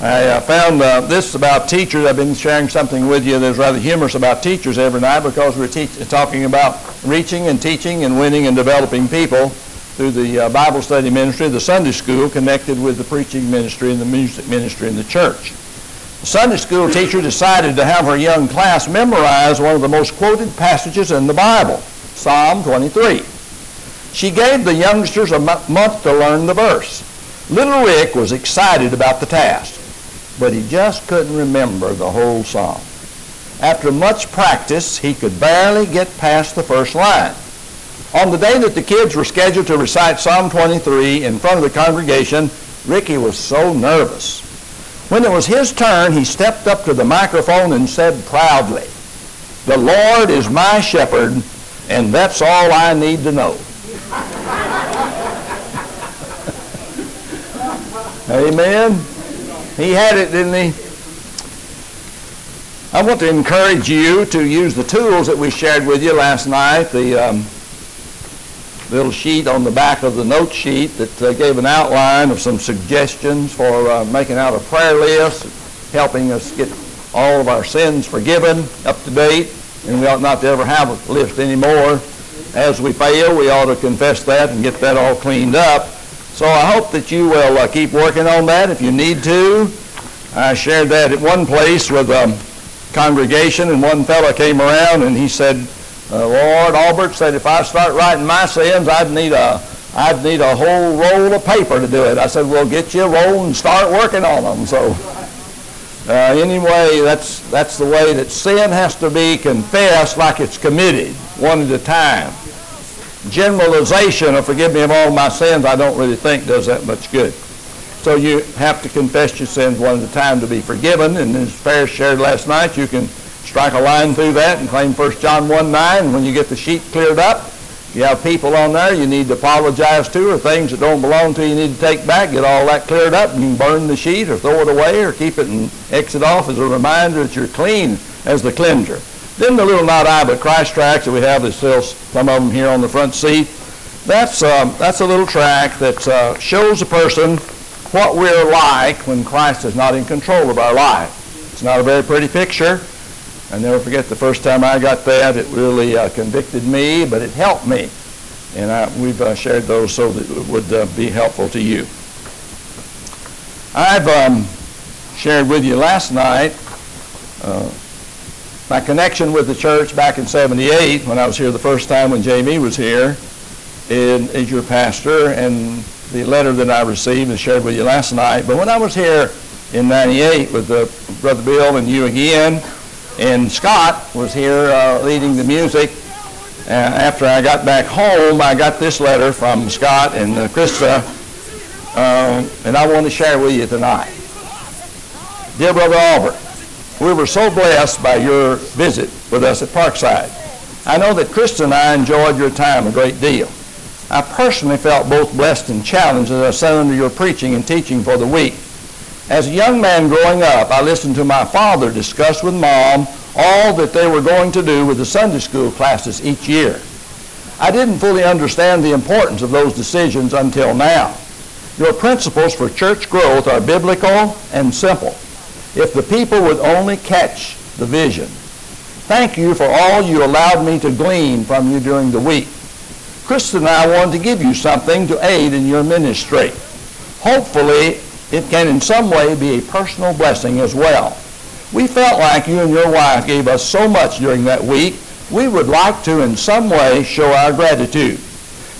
I uh, found uh, this about teachers. I've been sharing something with you that's rather humorous about teachers every night because we're talking about reaching and teaching and winning and developing people through the uh, Bible study ministry, the Sunday school, connected with the preaching ministry and the music ministry in the church. The Sunday school teacher decided to have her young class memorize one of the most quoted passages in the Bible, Psalm 23. She gave the youngsters a month to learn the verse. Little Rick was excited about the task but he just couldn't remember the whole psalm. After much practice, he could barely get past the first line. On the day that the kids were scheduled to recite Psalm 23 in front of the congregation, Ricky was so nervous. When it was his turn, he stepped up to the microphone and said proudly, The Lord is my shepherd, and that's all I need to know. Amen. He had it, didn't he? I want to encourage you to use the tools that we shared with you last night, the um, little sheet on the back of the note sheet that uh, gave an outline of some suggestions for uh, making out a prayer list, helping us get all of our sins forgiven, up to date, and we ought not to ever have a list anymore. As we fail, we ought to confess that and get that all cleaned up. So I hope that you will uh, keep working on that if you need to. I shared that at one place with a congregation, and one fellow came around and he said, uh, Lord, Albert said if I start writing my sins, I'd need a I'd need a whole roll of paper to do it. I said, well, get you a roll and start working on them. So uh, anyway, that's, that's the way that sin has to be confessed like it's committed, one at a time generalization of forgive me of all my sins, I don't really think does that much good. So you have to confess your sins one at a time to be forgiven. And as Fair shared last night, you can strike a line through that and claim 1 John 1 9. When you get the sheet cleared up, you have people on there you need to apologize to or things that don't belong to you, need to take back, get all that cleared up, and you can burn the sheet or throw it away or keep it and exit off as a reminder that you're clean as the cleanser. Then the little not I but Christ tracts that we have, there's still some of them here on the front seat. That's, um, that's a little tract that uh, shows a person what we're like when Christ is not in control of our life. It's not a very pretty picture. I never forget the first time I got that. It really uh, convicted me, but it helped me. And I, we've uh, shared those so that it would uh, be helpful to you. I've um, shared with you last night uh, my connection with the church back in 78 when I was here the first time when Jamie was here is, your pastor and the letter that I received and shared with you last night. But when I was here in 98 with uh, Brother Bill and you again, and Scott was here uh, leading the music, uh, after I got back home, I got this letter from Scott and uh, Krista, uh, and I want to share with you tonight. Dear Brother Albert, we were so blessed by your visit with us at Parkside. I know that Krista and I enjoyed your time a great deal. I personally felt both blessed and challenged as I sat under your preaching and teaching for the week. As a young man growing up, I listened to my father discuss with mom all that they were going to do with the Sunday school classes each year. I didn't fully understand the importance of those decisions until now. Your principles for church growth are biblical and simple if the people would only catch the vision. Thank you for all you allowed me to glean from you during the week. Krista and I wanted to give you something to aid in your ministry. Hopefully, it can in some way be a personal blessing as well. We felt like you and your wife gave us so much during that week, we would like to in some way show our gratitude.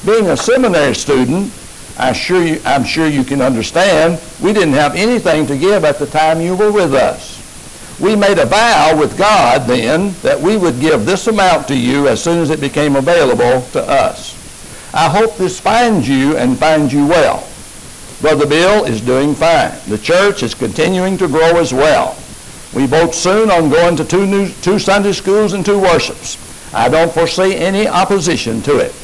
Being a seminary student, I sure you, I'm sure you can understand, we didn't have anything to give at the time you were with us. We made a vow with God then that we would give this amount to you as soon as it became available to us. I hope this finds you and finds you well. Brother Bill is doing fine. The church is continuing to grow as well. We vote soon on going to two, new, two Sunday schools and two worships. I don't foresee any opposition to it.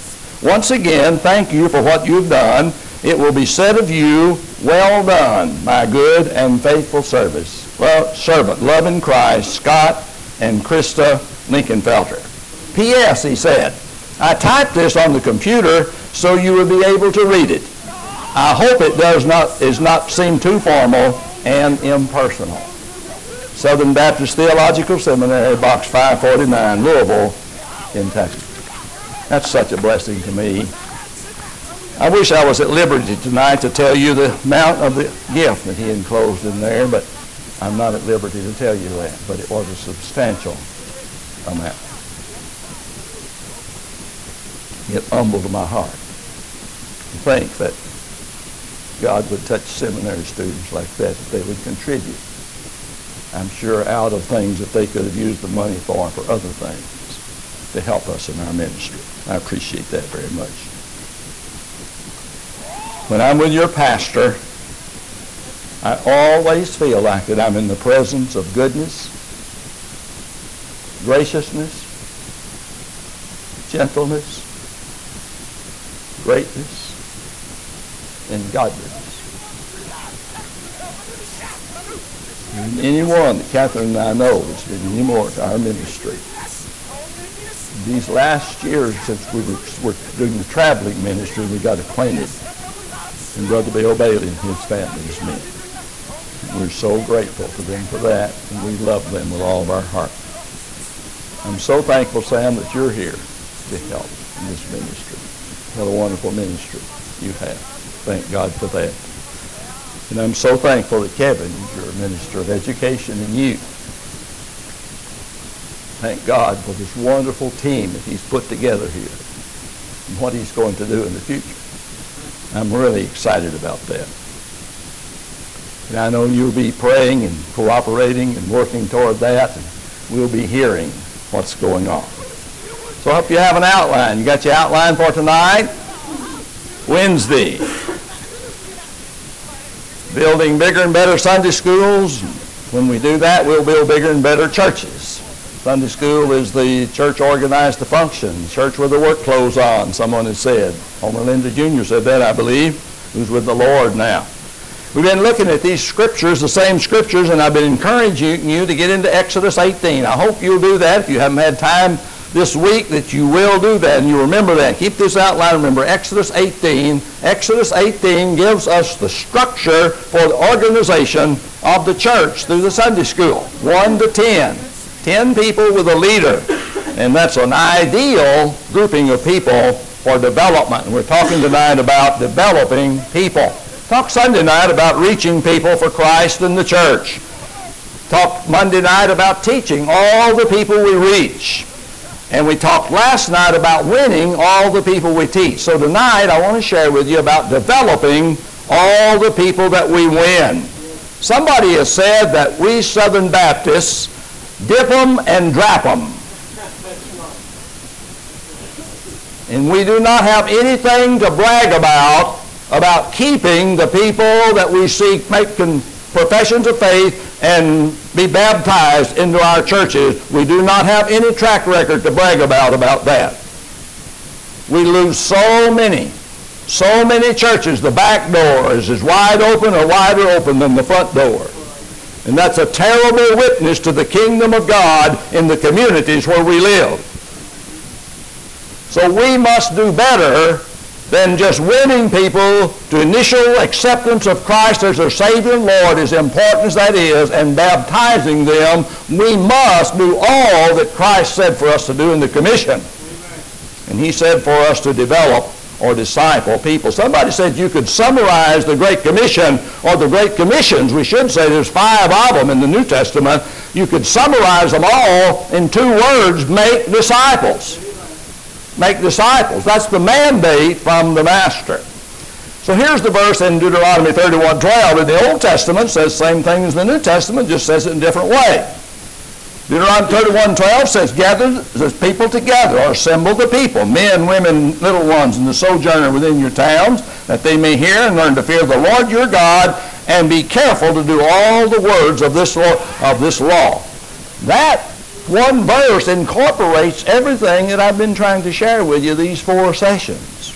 Once again, thank you for what you've done it will be said of you, Well done, my good and faithful service. Well, servant, loving Christ, Scott and Krista Lincolnfelter. P.S. He said, I typed this on the computer so you would be able to read it. I hope it does not is not seem too formal and impersonal. Southern Baptist Theological Seminary, Box 549, Louisville, in Texas. That's such a blessing to me. I wish I was at liberty tonight to tell you the amount of the gift that he enclosed in there, but I'm not at liberty to tell you that. But it was a substantial amount. It humbled my heart to think that God would touch seminary students like that, that they would contribute. I'm sure out of things that they could have used the money for for other things to help us in our ministry. I appreciate that very much. When I'm with your pastor, I always feel like that I'm in the presence of goodness, graciousness, gentleness, greatness, and godliness. And anyone that Catherine and I know has been any more to our ministry. These last years since we were, were doing the traveling ministry, we got acquainted. And Brother Bill Bailey and his family is me. We're so grateful to them for that, and we love them with all of our heart. I'm so thankful, Sam, that you're here to help in this ministry. What a wonderful ministry you have. Thank God for that. And I'm so thankful that Kevin is your minister of education and youth. Thank God for this wonderful team that he's put together here and what he's going to do in the future. I'm really excited about that. And I know you'll be praying and cooperating and working toward that, and we'll be hearing what's going on. So I hope you have an outline. You got your outline for tonight? Wednesday. Building bigger and better Sunday schools. When we do that, we'll build bigger and better churches. Sunday school is the church organized to function, church with the work clothes on, someone has said. Homer Lindsay Jr. said that, I believe, who's with the Lord now. We've been looking at these scriptures, the same scriptures, and I've been encouraging you to get into Exodus 18. I hope you'll do that. If you haven't had time this week, that you will do that, and you remember that. Keep this outline. Remember, Exodus 18. Exodus 18 gives us the structure for the organization of the church through the Sunday school, 1 to 10. 10 people with a leader. And that's an ideal grouping of people for development. And we're talking tonight about developing people. Talk Sunday night about reaching people for Christ and the church. Talk Monday night about teaching all the people we reach. And we talked last night about winning all the people we teach. So tonight I want to share with you about developing all the people that we win. Somebody has said that we Southern Baptists dip them and drap them. And we do not have anything to brag about about keeping the people that we seek making professions of faith and be baptized into our churches. We do not have any track record to brag about about that. We lose so many, so many churches. The back door is as wide open or wider open than the front door. And that's a terrible witness to the kingdom of God in the communities where we live. So we must do better than just winning people to initial acceptance of Christ as their Savior and Lord, as important as that is, and baptizing them. We must do all that Christ said for us to do in the commission. And he said for us to develop or disciple people. Somebody said you could summarize the Great Commission or the Great Commissions. We should say there's five of them in the New Testament. You could summarize them all in two words, make disciples. Make disciples. That's the mandate from the Master. So here's the verse in Deuteronomy 31:12. In the Old Testament says same thing as the New Testament, just says it in a different way. Deuteronomy 31, 12 says, gather the people together, or assemble the people, men, women, little ones, and the sojourner within your towns, that they may hear and learn to fear the Lord your God, and be careful to do all the words of this law. Of this law. That one verse incorporates everything that I've been trying to share with you these four sessions.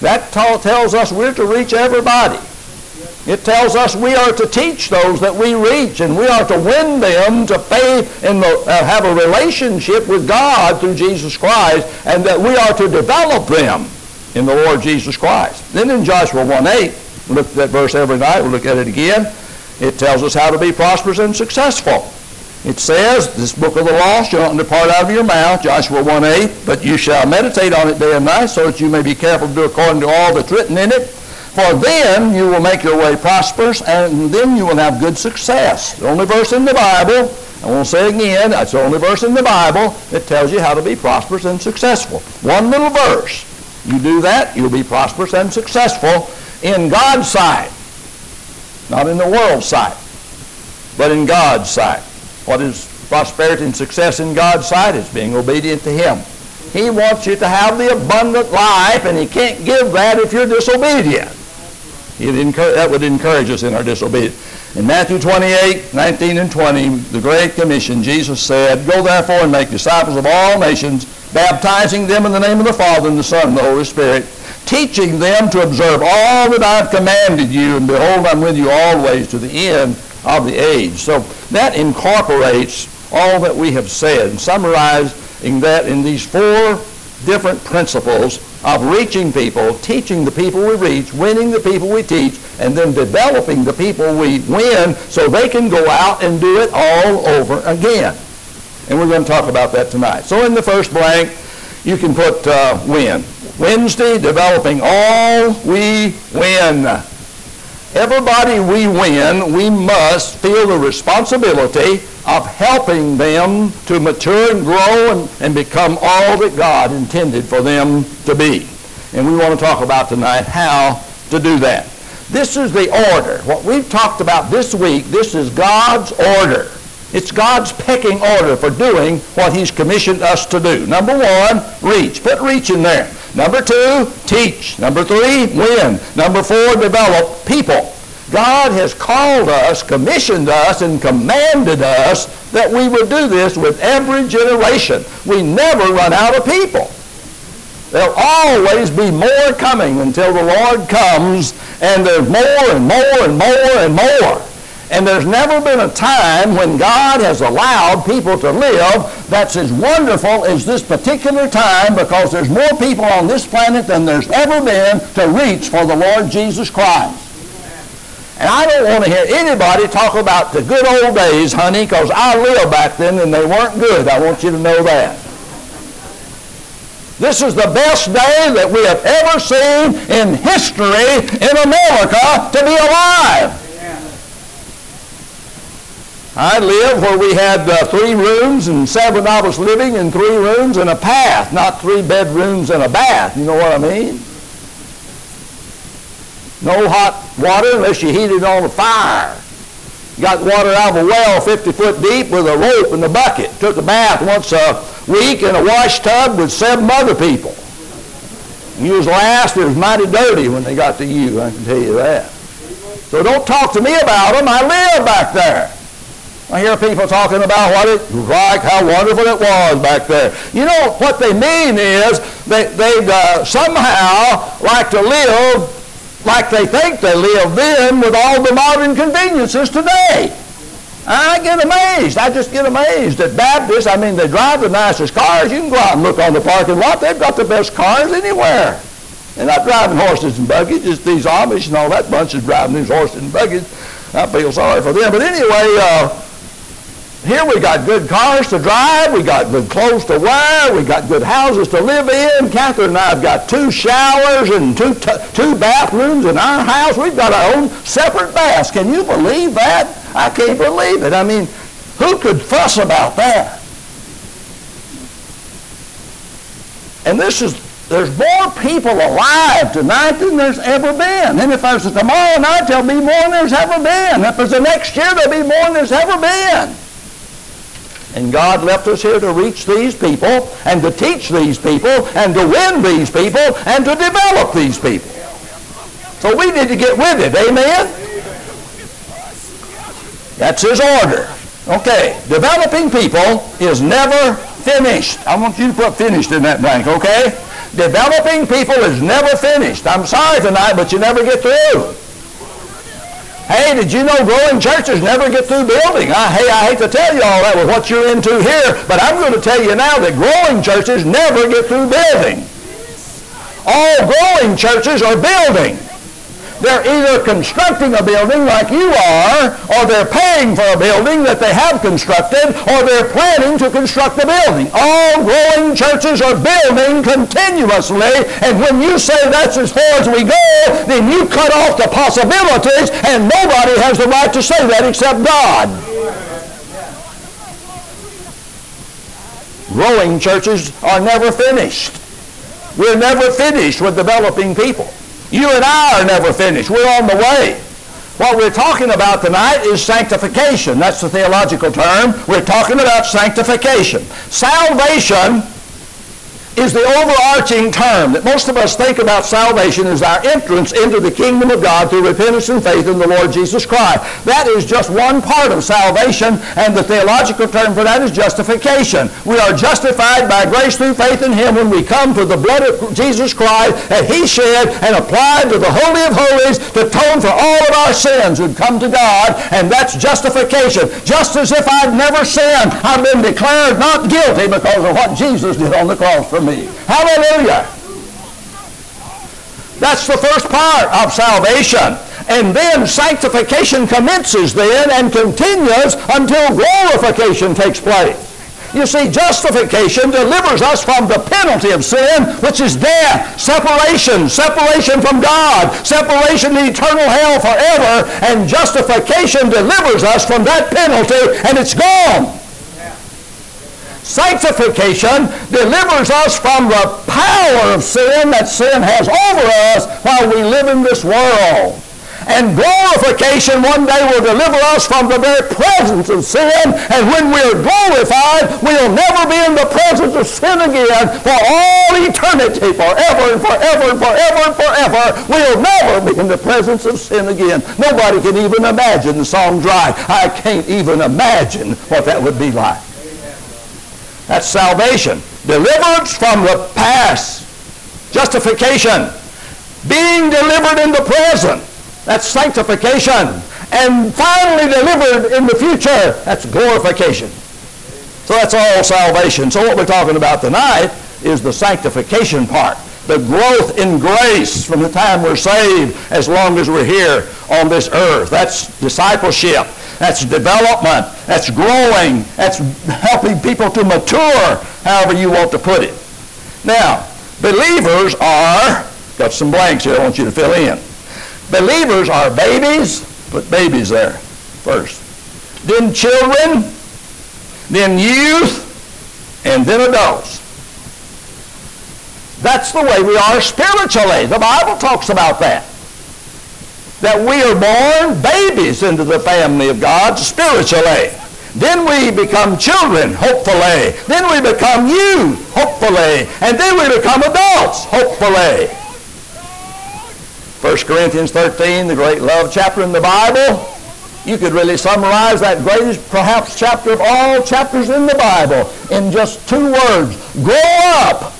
That tells us we're to reach everybody. It tells us we are to teach those that we reach, and we are to win them to faith and uh, have a relationship with God through Jesus Christ, and that we are to develop them in the Lord Jesus Christ. Then in Joshua 1.8, we look at that verse every night, we'll look at it again. It tells us how to be prosperous and successful. It says, this book of the law shall not depart out of your mouth, Joshua 1.8, but you shall meditate on it day and night, so that you may be careful to do according to all that's written in it. For then you will make your way prosperous, and then you will have good success. The only verse in the Bible, I won't say again, that's the only verse in the Bible that tells you how to be prosperous and successful. One little verse. You do that, you'll be prosperous and successful in God's sight. Not in the world's sight, but in God's sight. What is prosperity and success in God's sight? It's being obedient to Him. He wants you to have the abundant life, and He can't give that if you're disobedient. That would encourage us in our disobedience. In Matthew 28, 19 and 20, the Great Commission, Jesus said, Go therefore and make disciples of all nations, baptizing them in the name of the Father and the Son and the Holy Spirit, teaching them to observe all that I've commanded you, and behold, I'm with you always to the end of the age. So that incorporates all that we have said, and summarizing that in these four different principles of reaching people, teaching the people we reach, winning the people we teach, and then developing the people we win so they can go out and do it all over again. And we're going to talk about that tonight. So in the first blank, you can put uh, win. Wednesday, developing all we win. Everybody we win, we must feel the responsibility of helping them to mature and grow and, and become all that God intended for them to be. And we want to talk about tonight how to do that. This is the order. What we've talked about this week, this is God's order. It's God's pecking order for doing what He's commissioned us to do. Number one, reach. Put reach in there. Number two, teach. Number three, win. Number four, develop people. God has called us, commissioned us, and commanded us that we would do this with every generation. We never run out of people. There'll always be more coming until the Lord comes, and there's more and more and more and more. And there's never been a time when God has allowed people to live that's as wonderful as this particular time because there's more people on this planet than there's ever been to reach for the Lord Jesus Christ. And I don't want to hear anybody talk about the good old days, honey, because I lived back then and they weren't good. I want you to know that. This is the best day that we have ever seen in history in America to be alive. I lived where we had uh, three rooms and seven of us living in three rooms and a path, not three bedrooms and a bath. You know what I mean? No hot water unless you heat it on a fire. Got water out of a well 50 foot deep with a rope and a bucket. Took a bath once a week in a wash tub with seven other people. You was last, it was mighty dirty when they got to you, I can tell you that. So don't talk to me about them. I live back there. I hear people talking about what it was like, how wonderful it was back there. You know, what they mean is they, they'd uh, somehow like to live like they think they live then with all the modern conveniences today. I get amazed. I just get amazed at Baptists. I mean, they drive the nicest cars. You can go out and look on the parking lot. They've got the best cars anywhere. They're not driving horses and buggies. Just these Amish and all that bunch is driving these horses and buggies. I feel sorry for them. But anyway, uh, here we got good cars to drive. We got good clothes to wear. We got good houses to live in. Catherine and I have got two showers and two, t- two bathrooms in our house. We've got our own separate baths. Can you believe that? I can't believe it. I mean, who could fuss about that? And this is, there's more people alive tonight than there's ever been. And if there's tomorrow night, there'll be more than there's ever been. If there's a next year, there'll be more than there's ever been. And God left us here to reach these people and to teach these people and to win these people and to develop these people. So we need to get with it. Amen? That's his order. Okay, developing people is never finished. I want you to put finished in that blank, okay? Developing people is never finished. I'm sorry tonight, but you never get through. Hey, did you know growing churches never get through building? I, hey, I hate to tell you all that with what you're into here, but I'm going to tell you now that growing churches never get through building. All growing churches are building. They're either constructing a building like you are, or they're paying for a building that they have constructed, or they're planning to construct a building. All growing churches are building continuously, and when you say that's as far as we go, then you cut off the possibilities, and nobody has the right to say that except God. Growing churches are never finished. We're never finished with developing people. You and I are never finished. We're on the way. What we're talking about tonight is sanctification. That's the theological term. We're talking about sanctification. Salvation is the overarching term that most of us think about salvation as our entrance into the kingdom of God through repentance and faith in the Lord Jesus Christ. That is just one part of salvation, and the theological term for that is justification. We are justified by grace through faith in Him when we come to the blood of Jesus Christ that He shed and applied to the Holy of Holies to atone for all of our sins who'd come to God, and that's justification. Just as if I'd never sinned, I've been declared not guilty because of what Jesus did on the cross for me me. Hallelujah. That's the first part of salvation. And then sanctification commences then and continues until glorification takes place. You see, justification delivers us from the penalty of sin, which is death, separation, separation from God, separation to eternal hell forever, and justification delivers us from that penalty, and it's gone. Sanctification delivers us from the power of sin that sin has over us while we live in this world. And glorification one day will deliver us from the very presence of sin. And when we're glorified, we'll never be in the presence of sin again for all eternity, forever and forever and forever and forever. We'll never be in the presence of sin again. Nobody can even imagine. The song's right. I can't even imagine what that would be like. That's salvation. Deliverance from the past. Justification. Being delivered in the present. That's sanctification. And finally delivered in the future. That's glorification. So that's all salvation. So what we're talking about tonight is the sanctification part. The growth in grace from the time we're saved as long as we're here on this earth. That's discipleship. That's development. That's growing. That's helping people to mature, however you want to put it. Now, believers are, got some blanks here I want you to fill in. Believers are babies, put babies there first. Then children, then youth, and then adults. That's the way we are spiritually. The Bible talks about that that we are born babies into the family of God spiritually. Then we become children, hopefully. Then we become youth, hopefully. And then we become adults, hopefully. 1 Corinthians 13, the great love chapter in the Bible. You could really summarize that greatest, perhaps, chapter of all chapters in the Bible in just two words. Grow up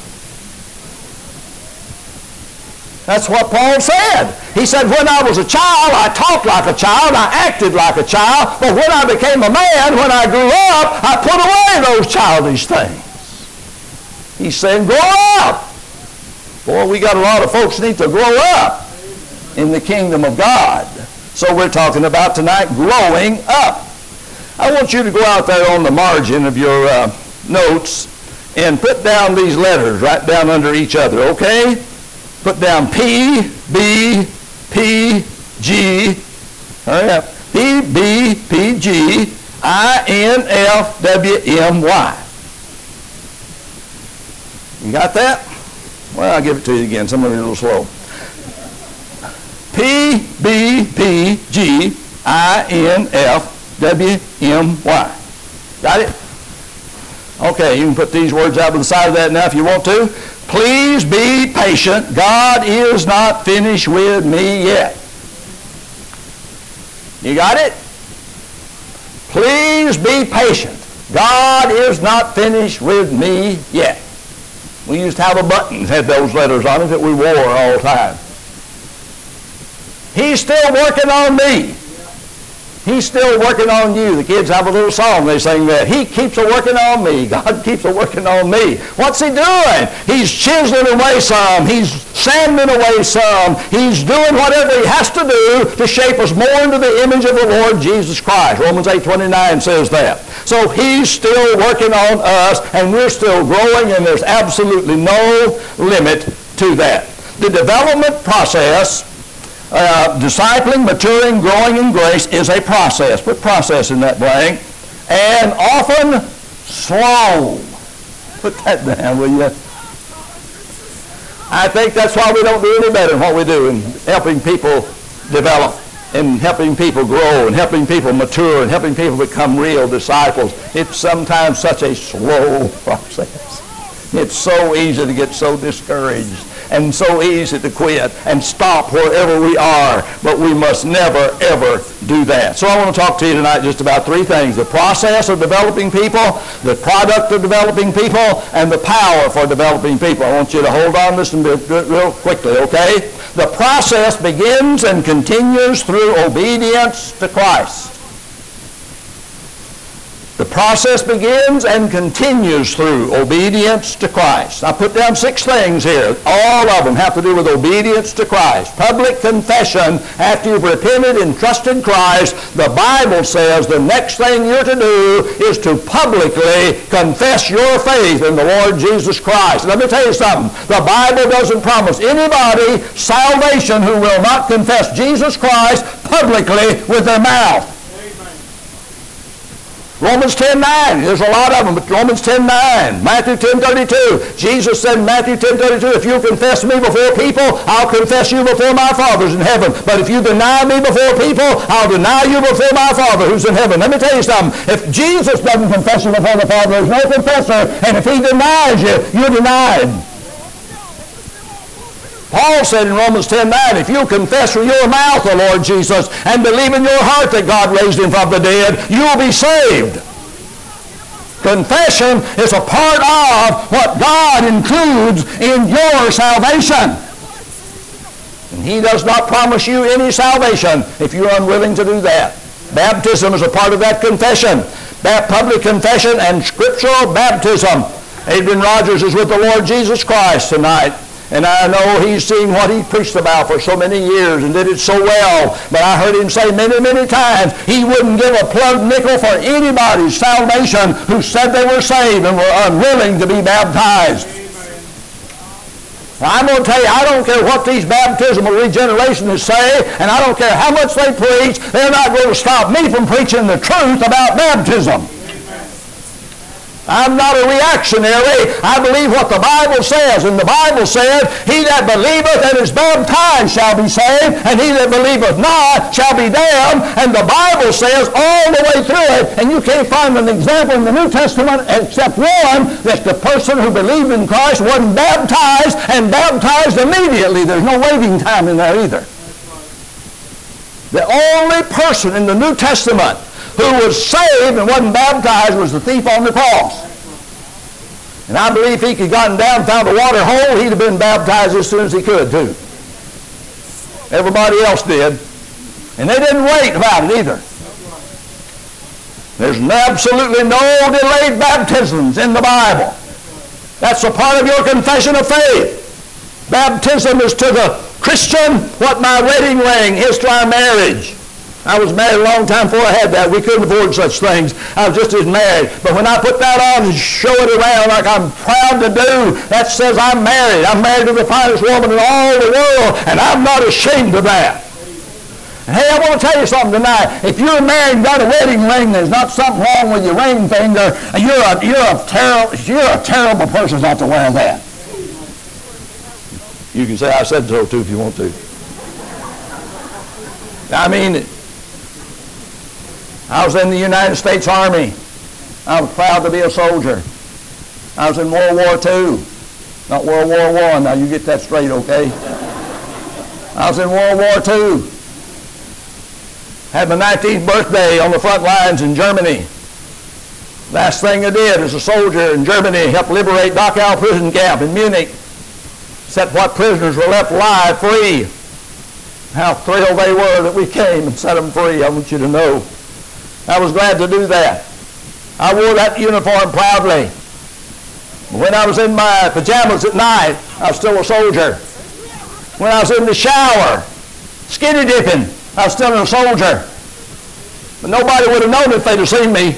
That's what Paul said. He said, when I was a child, I talked like a child, I acted like a child, but when I became a man, when I grew up, I put away those childish things. He's saying, grow up. Boy, we got a lot of folks need to grow up in the kingdom of God. So we're talking about tonight growing up. I want you to go out there on the margin of your uh, notes and put down these letters right down under each other, okay? Put down P, B, P, G. Hurry up. P, B, P, G, I, N, F, W, M, Y. You got that? Well, I'll give it to you again. Some of you a little slow. P, B, P, G, I, N, F, W, M, Y. Got it? Okay, you can put these words out to the side of that now if you want to. Please be patient. God is not finished with me yet. You got it? Please be patient. God is not finished with me yet. We used to have a button that had those letters on it that we wore all the time. He's still working on me. He's still working on you. The kids have a little song they sing that. He keeps a working on me. God keeps a working on me. What's he doing? He's chiseling away some. He's sanding away some. He's doing whatever he has to do to shape us more into the image of the Lord Jesus Christ. Romans 8.29 says that. So he's still working on us and we're still growing and there's absolutely no limit to that. The development process uh, discipling, maturing, growing in grace is a process. Put process in that blank. And often slow. Put that down, will you? I think that's why we don't do any better than what we do in helping people develop and helping people grow and helping people mature and helping people become real disciples. It's sometimes such a slow process. It's so easy to get so discouraged and so easy to quit and stop wherever we are, but we must never, ever do that. So I want to talk to you tonight just about three things. The process of developing people, the product of developing people, and the power for developing people. I want you to hold on to this real quickly, okay? The process begins and continues through obedience to Christ. The process begins and continues through obedience to Christ. I put down six things here. All of them have to do with obedience to Christ. Public confession after you've repented and trusted Christ. The Bible says the next thing you're to do is to publicly confess your faith in the Lord Jesus Christ. Let me tell you something. The Bible doesn't promise anybody salvation who will not confess Jesus Christ publicly with their mouth. Romans 10 9. There's a lot of them, but Romans 10 9. Matthew 10 32. Jesus said in Matthew 10 32, if you confess me before people, I'll confess you before my Father's in heaven. But if you deny me before people, I'll deny you before my Father who's in heaven. Let me tell you something. If Jesus doesn't confess you before the Father, there's no confessor. And if he denies you, you're denied. Paul said in Romans 10 9, if you confess with your mouth the Lord Jesus and believe in your heart that God raised him from the dead, you will be saved. Confession is a part of what God includes in your salvation. And he does not promise you any salvation if you're unwilling to do that. Baptism is a part of that confession. That public confession and scriptural baptism. Adrian Rogers is with the Lord Jesus Christ tonight. And I know he's seen what he preached about for so many years and did it so well. But I heard him say many, many times he wouldn't give a plug nickel for anybody's salvation who said they were saved and were unwilling to be baptized. I'm going to tell you, I don't care what these baptismal regenerationists say, and I don't care how much they preach, they're not going to stop me from preaching the truth about baptism. I'm not a reactionary. I believe what the Bible says. And the Bible says, He that believeth and is baptized shall be saved, and he that believeth not shall be damned. And the Bible says all the way through it, and you can't find an example in the New Testament except one, that the person who believed in Christ wasn't baptized and baptized immediately. There's no waiting time in there either. The only person in the New Testament who was saved and wasn't baptized was the thief on the cross. And I believe if he could gotten down and found a water hole, he'd have been baptized as soon as he could, too. Everybody else did. And they didn't wait about it either. There's absolutely no delayed baptisms in the Bible. That's a part of your confession of faith. Baptism is to the Christian what my wedding ring is to our marriage. I was married a long time before I had that. We couldn't afford such things. I was just as married. But when I put that on and show it around like I'm proud to do, that says I'm married. I'm married to the finest woman in all the world, and I'm not ashamed of that. Hey, I want to tell you something tonight. If you're married and got a wedding ring, there's not something wrong with your ring finger. You're a, you're a, terrible, you're a terrible person not to wear that. You can say I said so too if you want to. I mean, I was in the United States Army. I was proud to be a soldier. I was in World War II, not World War I. Now you get that straight, okay? I was in World War II. Had my 19th birthday on the front lines in Germany. Last thing I did as a soldier in Germany, helped liberate Dachau prison camp in Munich. Set what prisoners were left alive free. How thrilled they were that we came and set them free, I want you to know. I was glad to do that. I wore that uniform proudly. When I was in my pajamas at night, I was still a soldier. When I was in the shower, skinny dipping, I was still a soldier. But nobody would have known if they'd have seen me.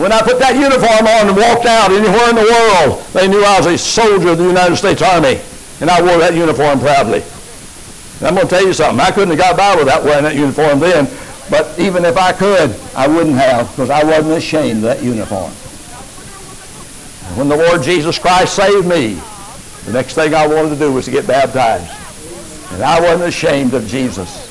When I put that uniform on and walked out anywhere in the world, they knew I was a soldier of the United States Army. And I wore that uniform proudly. And I'm going to tell you something. I couldn't have got by without wearing that uniform then. But even if I could, I wouldn't have because I wasn't ashamed of that uniform. When the Lord Jesus Christ saved me, the next thing I wanted to do was to get baptized. And I wasn't ashamed of Jesus.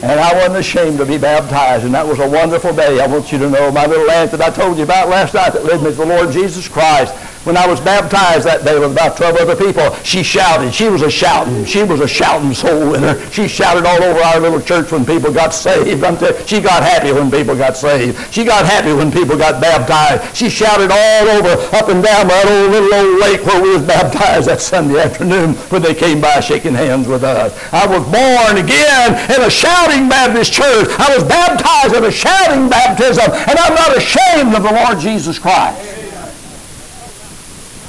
And I wasn't ashamed to be baptized. And that was a wonderful day. I want you to know my little aunt that I told you about last night that led me to the Lord Jesus Christ. When I was baptized that day with about 12 other people, she shouted. She was a shouting. She was a shouting soul winner. She shouted all over our little church when people got saved. she got happy when people got saved. She got happy when people got baptized. She shouted all over, up and down that old little old lake where we was baptized that Sunday afternoon when they came by shaking hands with us. I was born again in a shouting Baptist church. I was baptized in a shouting baptism, and I'm not ashamed of the Lord Jesus Christ.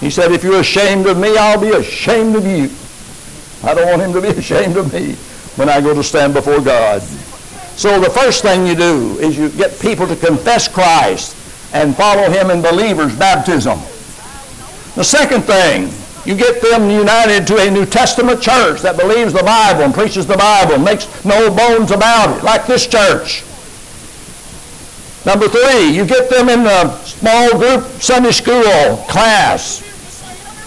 He said, if you're ashamed of me, I'll be ashamed of you. I don't want him to be ashamed of me when I go to stand before God. So the first thing you do is you get people to confess Christ and follow him in believers' baptism. The second thing, you get them united to a New Testament church that believes the Bible and preaches the Bible, makes no bones about it, like this church. Number three, you get them in the small group Sunday school class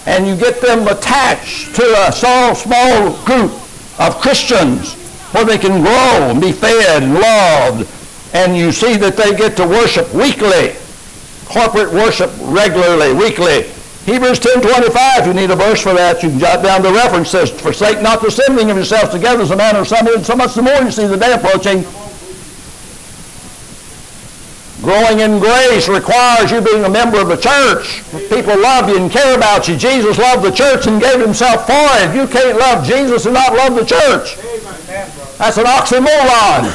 and you get them attached to a small, small group of Christians where they can grow and be fed and loved. And you see that they get to worship weekly, corporate worship regularly, weekly. Hebrews 10.25, you need a verse for that, you can jot down the reference. says, Forsake not the assembling of yourselves together as a manner of some, so much the more you see the day approaching. Growing in grace requires you being a member of the church. People love you and care about you. Jesus loved the church and gave himself for it. You can't love Jesus and not love the church. That's an oxymoron.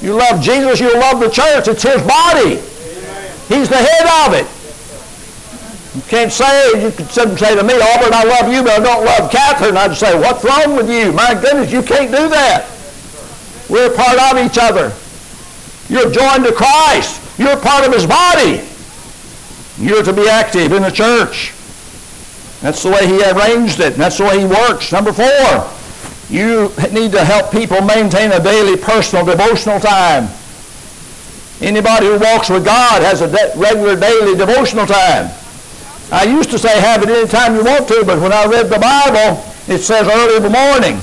You love Jesus, you love the church. It's his body. He's the head of it. You can't say, you could say to me, Albert, I love you, but I don't love Catherine. I'd say, what's wrong with you? My goodness, you can't do that. We're part of each other. You're joined to Christ. You're part of his body. You're to be active in the church. That's the way he arranged it. that's the way he works. Number four, you need to help people maintain a daily personal devotional time. Anybody who walks with God has a de- regular daily devotional time. I used to say have it any time you want to, but when I read the Bible, it says early in the morning.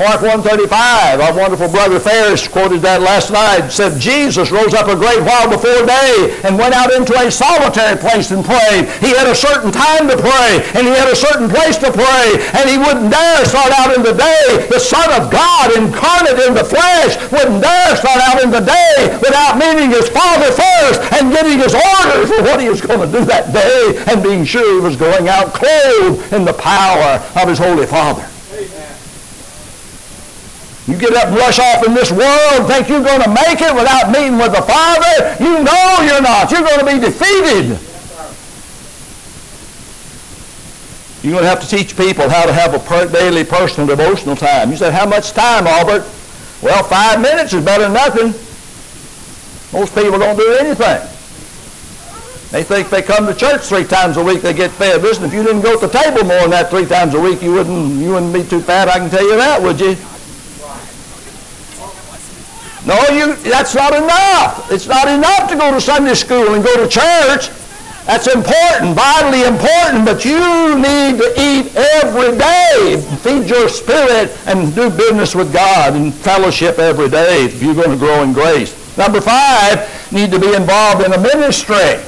Mark 135, our wonderful brother Ferris quoted that last night, said Jesus rose up a great while before day and went out into a solitary place and prayed. He had a certain time to pray, and he had a certain place to pray, and he wouldn't dare start out in the day. The Son of God incarnate in the flesh wouldn't dare start out in the day without meeting his Father first and getting his orders for what he was going to do that day and being sure he was going out clothed in the power of his Holy Father. You get up and rush off in this world, think you're going to make it without meeting with the Father. You know you're not. You're going to be defeated. You're going to have to teach people how to have a daily personal devotional time. You say, how much time, Albert? Well, five minutes is better than nothing. Most people don't do anything. They think they come to church three times a week, they get fed. Listen, if you didn't go to the table more than that three times a week, you wouldn't, you wouldn't be too fat, I can tell you that, would you? No, you, that's not enough. It's not enough to go to Sunday school and go to church. That's important, vitally important, but you need to eat every day. Feed your spirit and do business with God and fellowship every day if you're going to grow in grace. Number five, need to be involved in a ministry.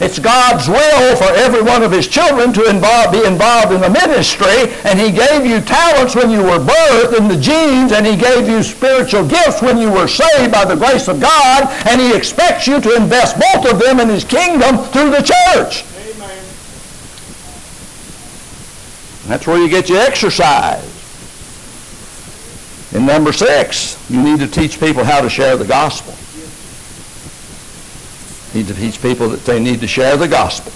It's God's will for every one of his children to involve, be involved in the ministry, and he gave you talents when you were birthed in the genes, and he gave you spiritual gifts when you were saved by the grace of God, and he expects you to invest both of them in his kingdom through the church. Amen. That's where you get your exercise. And number six, you need to teach people how to share the gospel. Need to teach people that they need to share the gospel.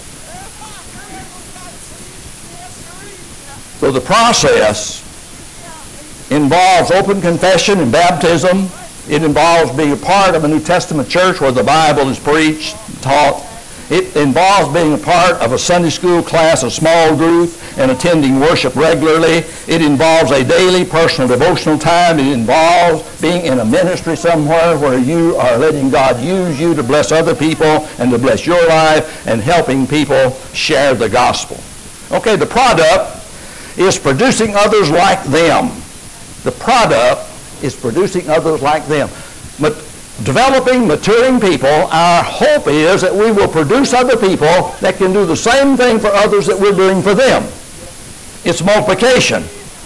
So the process involves open confession and baptism. It involves being a part of a New Testament church where the Bible is preached, taught. It involves being a part of a Sunday school class, a small group, and attending worship regularly. It involves a daily personal devotional time. It involves being in a ministry somewhere where you are letting God use you to bless other people and to bless your life and helping people share the gospel. Okay, the product is producing others like them. The product is producing others like them. But developing, maturing people, our hope is that we will produce other people that can do the same thing for others that we're doing for them. It's multiplication.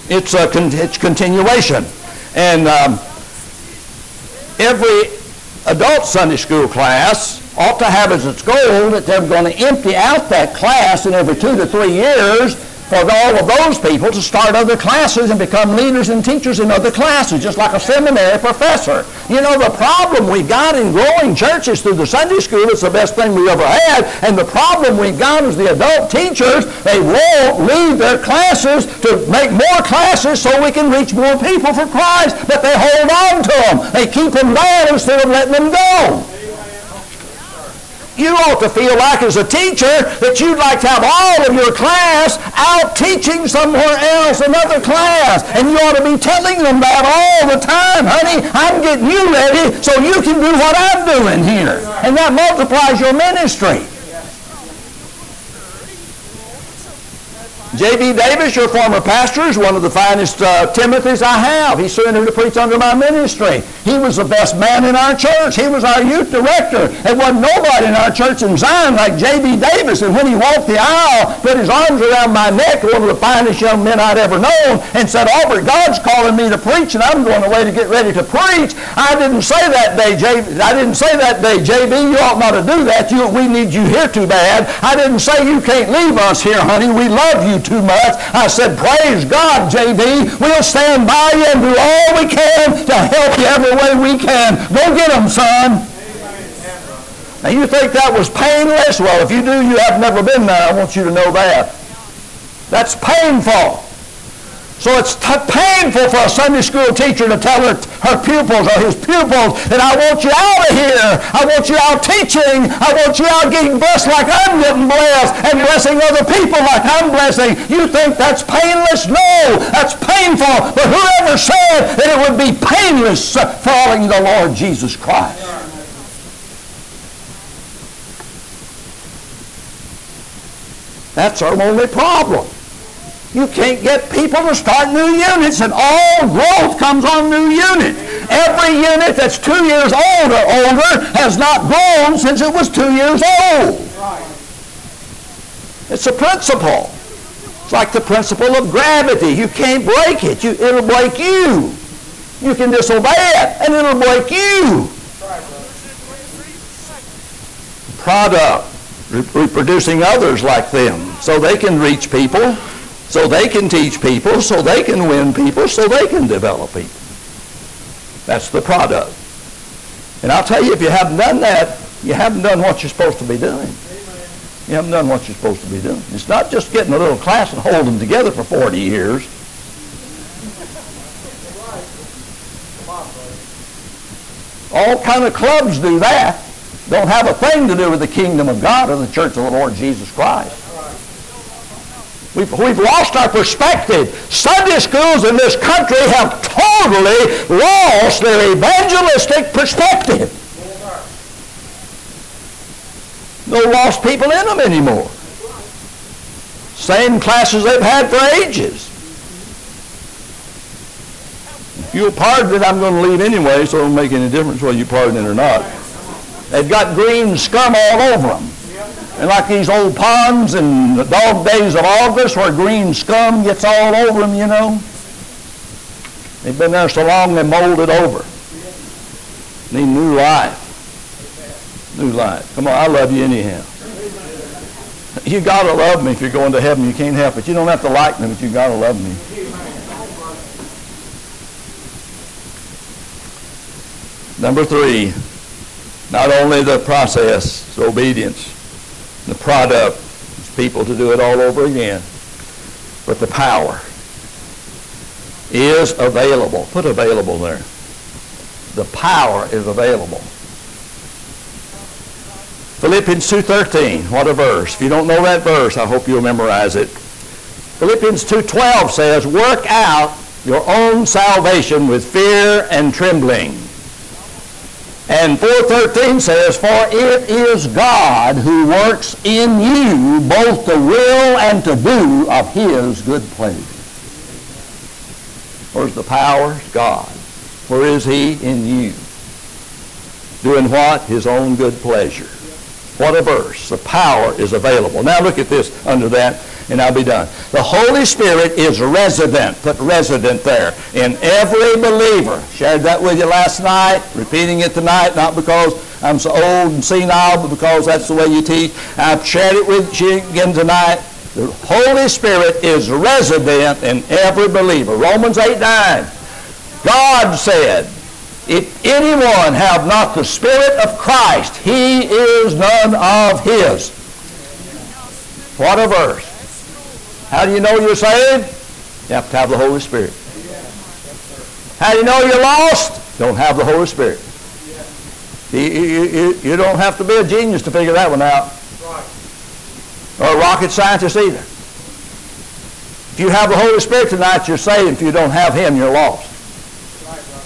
It's a con- it's continuation. And um, every adult Sunday school class ought to have as its goal that they're going to empty out that class in every two to three years for all of those people to start other classes and become leaders and teachers in other classes, just like a seminary professor. You know, the problem we've got in growing churches through the Sunday school is the best thing we ever had, and the problem we've got is the adult teachers, they won't leave their classes to make more classes so we can reach more people for Christ, but they hold on to them. They keep them down instead of letting them go. You ought to feel like as a teacher that you'd like to have all of your class out teaching somewhere else, another class. And you ought to be telling them that all the time. Honey, I'm getting you ready so you can do what I'm doing here. And that multiplies your ministry. J.B. Davis, your former pastor, is one of the finest uh, Timothys I have. He surrendered to preach under my ministry. He was the best man in our church. He was our youth director. There wasn't nobody in our church in Zion like J.B. Davis. And when he walked the aisle, put his arms around my neck, one of the finest young men I'd ever known, and said, Albert, God's calling me to preach, and I'm going away to get ready to preach. I didn't say that day, J. I didn't say that day, J.B., you ought not to do that. You, we need you here too bad. I didn't say you can't leave us here, honey. We love you too much. I said, praise God, JV. We'll stand by you and do all we can to help you every way we can. Go get them, son. Now you think that was painless? Well, if you do, you have never been there. I want you to know that. That's painful. So it's t- painful for a Sunday school teacher to tell her, her pupils or his pupils that I want you out of here. I want you out teaching. I want you out getting blessed like I'm getting blessed and blessing other people like I'm blessing. You think that's painless? No, that's painful. But whoever said that it would be painless following the Lord Jesus Christ? That's our only problem. You can't get people to start new units, and all growth comes on new units. Every unit that's two years old or older has not grown since it was two years old. It's a principle. It's like the principle of gravity. You can't break it. You, it'll break you. You can disobey it, and it'll break you. Product, reproducing others like them so they can reach people so they can teach people, so they can win people, so they can develop people. That's the product. And I'll tell you, if you haven't done that, you haven't done what you're supposed to be doing. You haven't done what you're supposed to be doing. It's not just getting a little class and holding them together for 40 years. All kind of clubs do that. Don't have a thing to do with the kingdom of God or the church of the Lord Jesus Christ. We've, we've lost our perspective. Sunday schools in this country have totally lost their evangelistic perspective. No lost people in them anymore. Same classes they've had for ages. You'll pardon it, I'm going to leave anyway, so it won't make any difference whether you pardon it or not. They've got green scum all over them. And like these old ponds in the dog days of August where green scum gets all over them, you know. They've been there so long they molded over. Need new life. New life. Come on, I love you anyhow. You gotta love me if you're going to heaven. You can't help it. You don't have to like me, but you gotta love me. Number three, not only the process, obedience, the product is people to do it all over again, but the power is available. Put available there. The power is available. Philippians 2.13, what a verse. If you don't know that verse, I hope you'll memorize it. Philippians 2.12 says, work out your own salvation with fear and trembling. And 4.13 says, For it is God who works in you both to will and to do of his good pleasure. Where's the power? God. Where is he? In you. Doing what? His own good pleasure. What a verse. The power is available. Now look at this under that and I'll be done. The Holy Spirit is resident. Put resident there in every believer. Shared that with you last night, repeating it tonight, not because I'm so old and senile, but because that's the way you teach. I've shared it with you again tonight. The Holy Spirit is resident in every believer. Romans 8 9. God said, if anyone have not the Spirit of Christ, he is none of his. What a verse. How do you know you're saved? You have to have the Holy Spirit. How do you know you're lost? Don't have the Holy Spirit. You, you, you, you don't have to be a genius to figure that one out. Or a rocket scientist either. If you have the Holy Spirit tonight, you're saved. If you don't have Him, you're lost.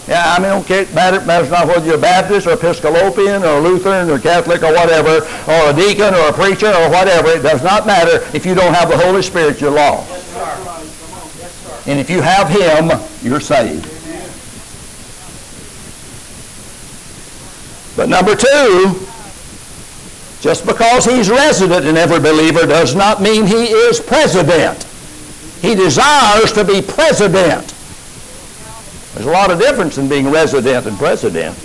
Yeah, I mean, okay, it matter, matters not whether you're a Baptist or Episcopalian or Lutheran or Catholic or whatever, or a deacon or a preacher or whatever. It does not matter. If you don't have the Holy Spirit, you're lost. Yes, And if you have Him, you're saved. But number two, just because He's resident in every believer does not mean He is president. He desires to be president. There's a lot of difference in being resident and president.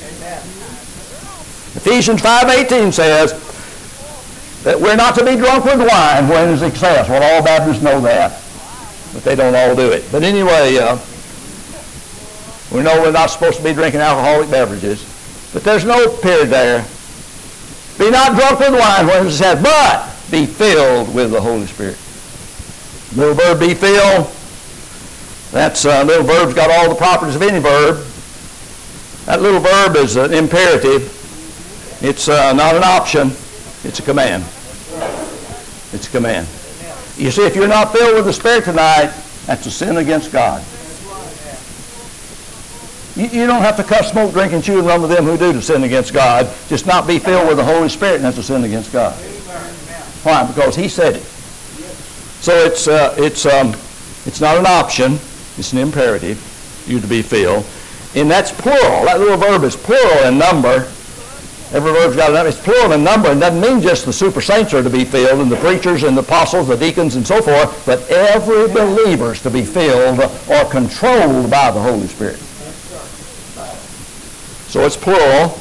Ephesians 5.18 says that we're not to be drunk with wine when it's excess. Well, all Baptists know that, but they don't all do it. But anyway, uh, we know we're not supposed to be drinking alcoholic beverages, but there's no period there. Be not drunk with wine when it's excess, but be filled with the Holy Spirit. Little verb, be filled that uh, little verb's got all the properties of any verb. That little verb is an imperative. It's uh, not an option. It's a command. It's a command. You see, if you're not filled with the Spirit tonight, that's a sin against God. You, you don't have to cut, smoke, drink, and chew and run with them who do to sin against God. Just not be filled with the Holy Spirit, and that's a sin against God. Why? Because He said it. So it's, uh, it's, um, it's not an option. It's an imperative, you to be filled. And that's plural. That little verb is plural in number. Every verb's got a number. It's plural in number and doesn't mean just the super saints are to be filled and the preachers and the apostles, the deacons and so forth, but every believer is to be filled or controlled by the Holy Spirit. So it's plural.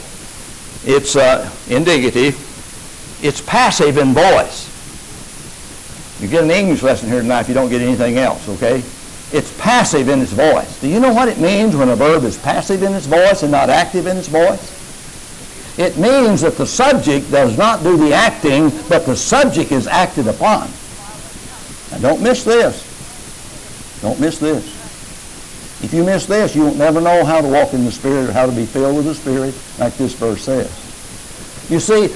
It's uh, indicative. It's passive in voice. You get an English lesson here tonight if you don't get anything else, okay? It's passive in its voice. Do you know what it means when a verb is passive in its voice and not active in its voice? It means that the subject does not do the acting, but the subject is acted upon. Now don't miss this. Don't miss this. If you miss this, you'll never know how to walk in the Spirit or how to be filled with the Spirit, like this verse says. You see,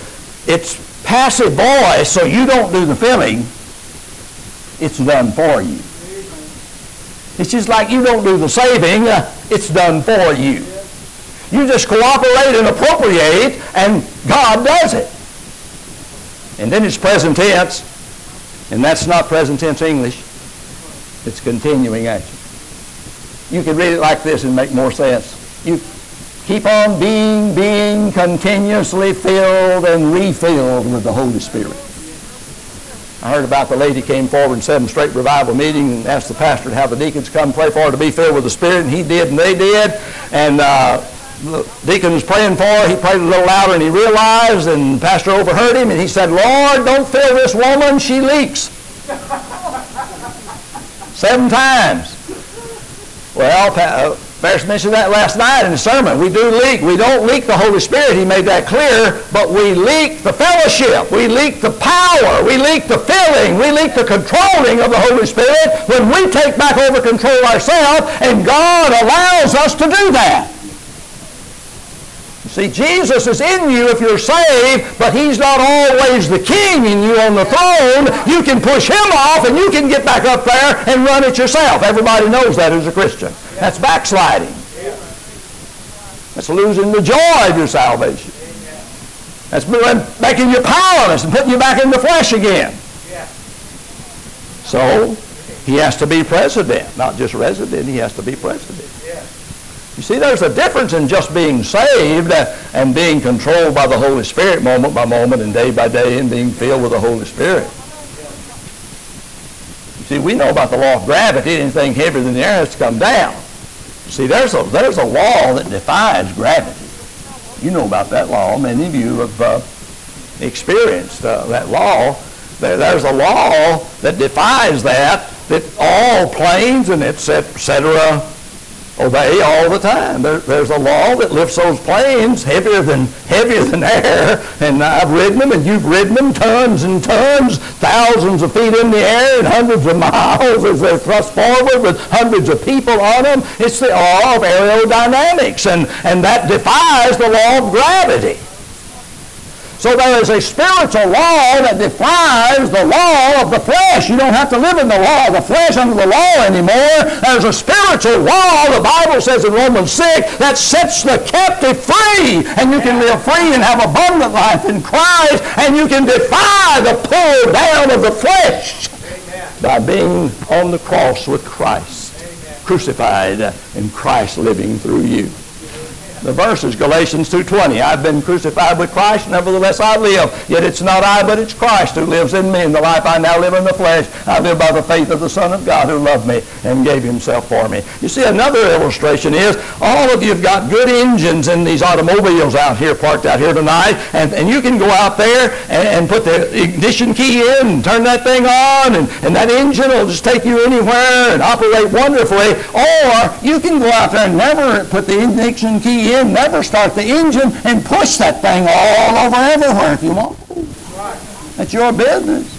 it's passive voice, so you don't do the filling. It's done for you. It's just like you don't do the saving, uh, it's done for you. You just cooperate and appropriate, and God does it. And then it's present tense, and that's not present tense English. It's continuing action. You could read it like this and make more sense. You keep on being, being continuously filled and refilled with the Holy Spirit. I heard about the lady came forward in seven straight revival meeting and asked the pastor to have the deacons come pray for her to be filled with the Spirit, and he did, and they did. And uh, the deacon was praying for her. He prayed a little louder, and he realized, and the pastor overheard him, and he said, Lord, don't fill this woman. She leaks. seven times. Well, Ferris mentioned that last night in the sermon. We do leak. We don't leak the Holy Spirit. He made that clear. But we leak the fellowship. We leak the power. We leak the filling. We leak the controlling of the Holy Spirit when we take back over control ourselves, and God allows us to do that. You see, Jesus is in you if you're saved, but he's not always the king in you on the throne. You can push him off and you can get back up there and run it yourself. Everybody knows that who's a Christian. That's backsliding. That's losing the joy of your salvation. That's making you powerless and putting you back in the flesh again. So, he has to be president, not just resident. He has to be president. You see, there's a difference in just being saved and being controlled by the Holy Spirit moment by moment and day by day and being filled with the Holy Spirit. You see, we know about the law of gravity. Anything heavier than the air has to come down. See, there's a, there's a law that defies gravity. You know about that law. Many of you have uh, experienced uh, that law. There, there's a law that defies that, that all planes and etc Oh, obey all the time. There, there's a law that lifts those planes heavier than heavier than air, and I've ridden them, and you've ridden them tons and tons, thousands of feet in the air, and hundreds of miles as they're thrust forward with hundreds of people on them. It's the law of aerodynamics, and, and that defies the law of gravity. So there is a spiritual law that defies the law of the flesh. You don't have to live in the law of the flesh under the law anymore. There's a spiritual law, the Bible says in Romans 6, that sets the captive free. And you can live free and have abundant life in Christ. And you can defy the pull down of the flesh by being on the cross with Christ, crucified and Christ living through you. The verse is Galatians 2.20. I've been crucified with Christ, nevertheless I live. Yet it's not I, but it's Christ who lives in me. In the life I now live in the flesh, I live by the faith of the Son of God who loved me and gave himself for me. You see, another illustration is all of you have got good engines in these automobiles out here, parked out here tonight, and, and you can go out there and, and put the ignition key in and turn that thing on, and, and that engine will just take you anywhere and operate wonderfully. Or you can go out there and never put the ignition key in in, never start the engine, and push that thing all over everywhere if you want. That's your business.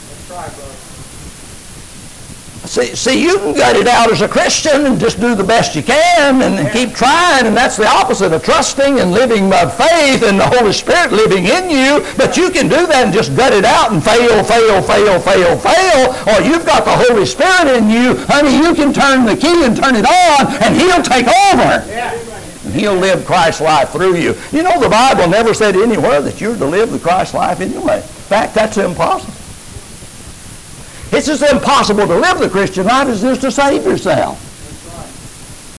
See, see, you can gut it out as a Christian and just do the best you can and, and keep trying, and that's the opposite of trusting and living by faith and the Holy Spirit living in you. But you can do that and just gut it out and fail, fail, fail, fail, fail. Or you've got the Holy Spirit in you, honey, you can turn the key and turn it on, and He'll take over. Yeah. He'll live Christ's life through you. You know, the Bible never said anywhere that you're to live the Christ life anyway. In fact, that's impossible. It's as impossible to live the Christian life as it is to save yourself.